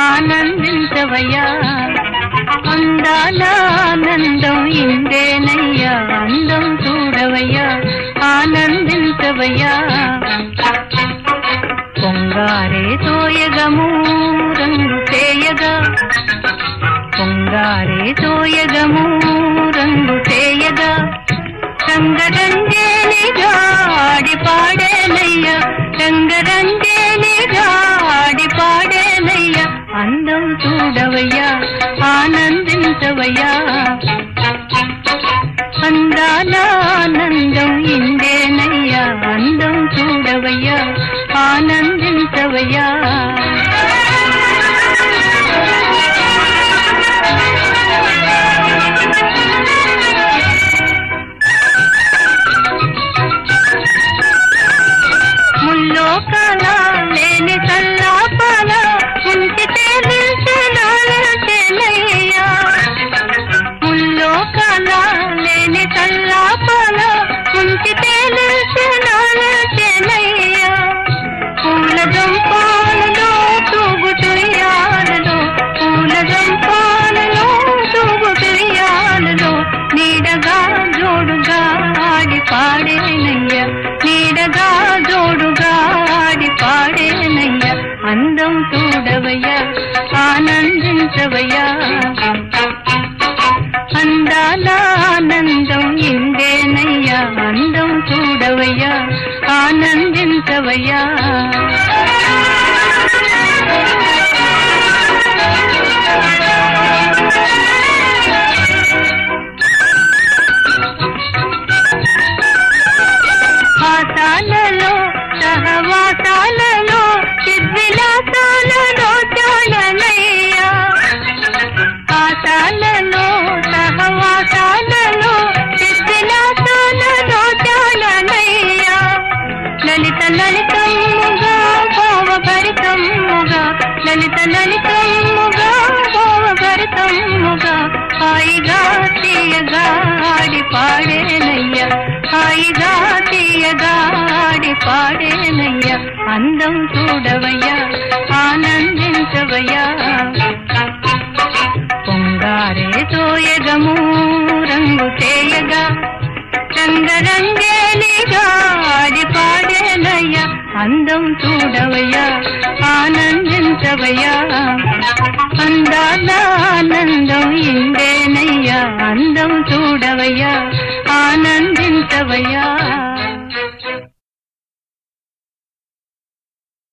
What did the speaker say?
ఆనందించవయ్యా. అందాల ఆనందం ఇందేనయ్యా. అందం చూడవయ్యా. ఆనందించవయ్యా. పొంగారే తోయగము రంగు చేయగా పొంగారే తోయగము రంగు చేయగా రంగరంగే ఆనందించవయ్యా. అందాల ఆనందం ఇందేనయ్యా అందం చూడవయ్యా. ఆనందించవయ్యా. ముల్లోకాల లేని తల్లి సంతోషం తోడవయ్యా ఆనందించవయ్యా. అందాల ఆనందం ఇందేనయ్యా అందం చూడవయ్యా ఆనందించవయ్యా. పాతాలలో సహవాసాలలో సిద్ధిలా లలిత లలితమ్ముగా భావభరితమ్ముగా హాయిగా తీయగా ఆడి పాడేనయ్య. హాయిగా తీయగా ఆడి పాడేనయ్య. అందం చూడవయ్యా ఆనందించవయ్యా. పొంగారే తోయగము రంగు చేయగా రంగరంగేలిగా ఆడి పాడేనయ్య. అందం చూడవయ్యా. ఆనందించవయ్యా అందాల ఆనందం ఇందేనయ్యా. అందం చూడవయ్యా. ఆనందించవయ్యా.